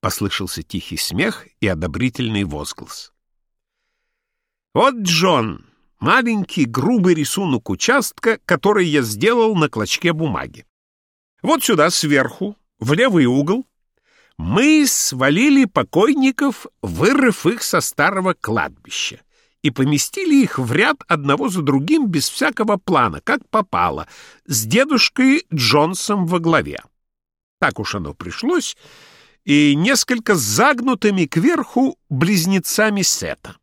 Послышался тихий смех и одобрительный возглас. Вот, Джон, маленький грубый рисунок участка, который я сделал на клочке бумаги. Вот сюда сверху, в левый угол, мы свалили покойников, вырыв их со старого кладбища, и поместили их в ряд одного за другим без всякого плана, как попало, с дедушкой Джонсом во главе. Так уж оно пришлось, и несколько загнутыми кверху близнецами Сета.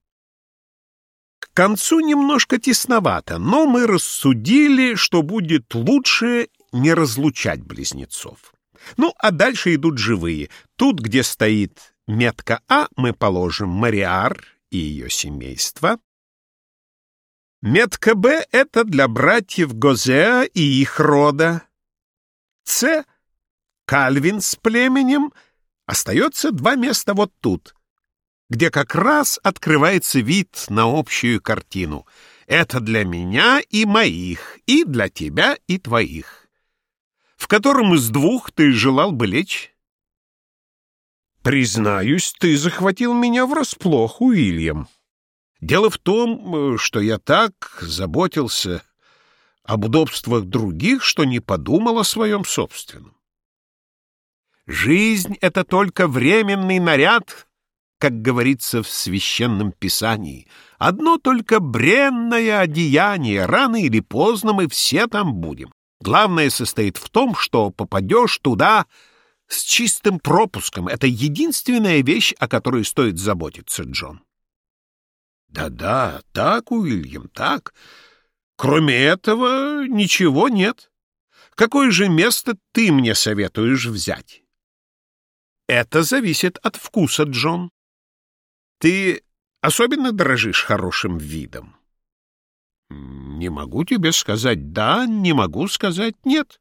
К концу немножко тесновато, но мы рассудили, что будет лучше не разлучать близнецов. Ну, а дальше идут живые. Тут, где стоит метка А, мы положим Мариар и ее семейство. Метка Б — это для братьев Гозеа и их рода. С — Кальвин с племенем. Остается два места вот тут — где как раз открывается вид на общую картину. Это для меня и моих, и для тебя и твоих. В котором из двух ты желал бы лечь? Признаюсь, ты захватил меня врасплох, Уильям. Дело в том, что я так заботился об удобствах других, что не подумал о своем собственном. Жизнь — это только временный наряд, как говорится в священном писании. Одно только бренное одеяние, рано или поздно мы все там будем. Главное состоит в том, что попадешь туда с чистым пропуском. Это единственная вещь, о которой стоит заботиться, Джон. Да-да, так, Уильям, так. Кроме этого, ничего нет. Какое же место ты мне советуешь взять? Это зависит от вкуса, Джон. Ты особенно дорожишь хорошим видом? Не могу тебе сказать «да», не могу сказать «нет».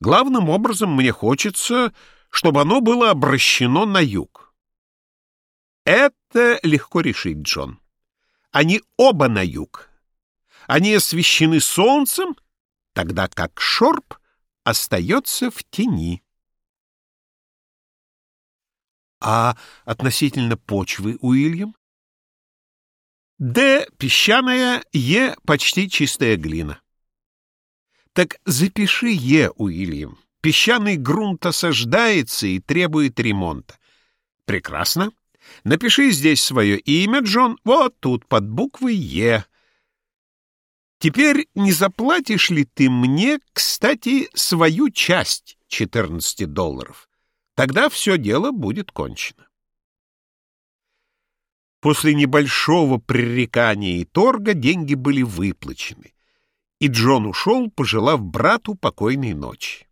Главным образом мне хочется, чтобы оно было обращено на юг. Это легко решить, Джон. Они оба на юг. Они освещены солнцем, тогда как шорп остается в тени. А относительно почвы, Уильям? Д — песчаная, Е — почти чистая глина. Так запиши Е, Уильям. Песчаный грунт осаждается и требует ремонта. Прекрасно. Напиши здесь свое имя, Джон, вот тут, под буквой Е. Теперь не заплатишь ли ты мне, кстати, свою часть 14 долларов? Тогда все дело будет кончено. После небольшого пререкания и торга деньги были выплачены, и Джон ушел, пожелав брату покойной ночи.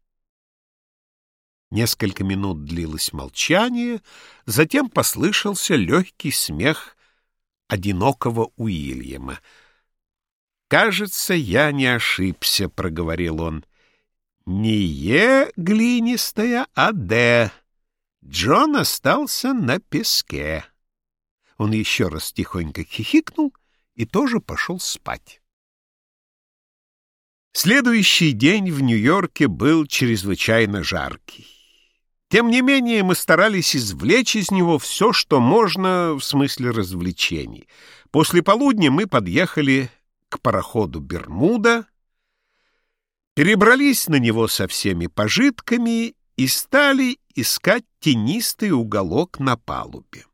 Несколько минут длилось молчание, затем послышался легкий смех одинокого Уильяма. «Кажется, я не ошибся», — проговорил он. Не Е глинистая, а Д. Джон остался на песке. Он еще раз тихонько хихикнул и тоже пошел спать. Следующий день в Нью-Йорке был чрезвычайно жаркий. Тем не менее, мы старались извлечь из него все, что можно в смысле развлечений. После полудня мы подъехали к пароходу «Бермуда», перебрались на него со всеми пожитками и стали искать тенистый уголок на палубе.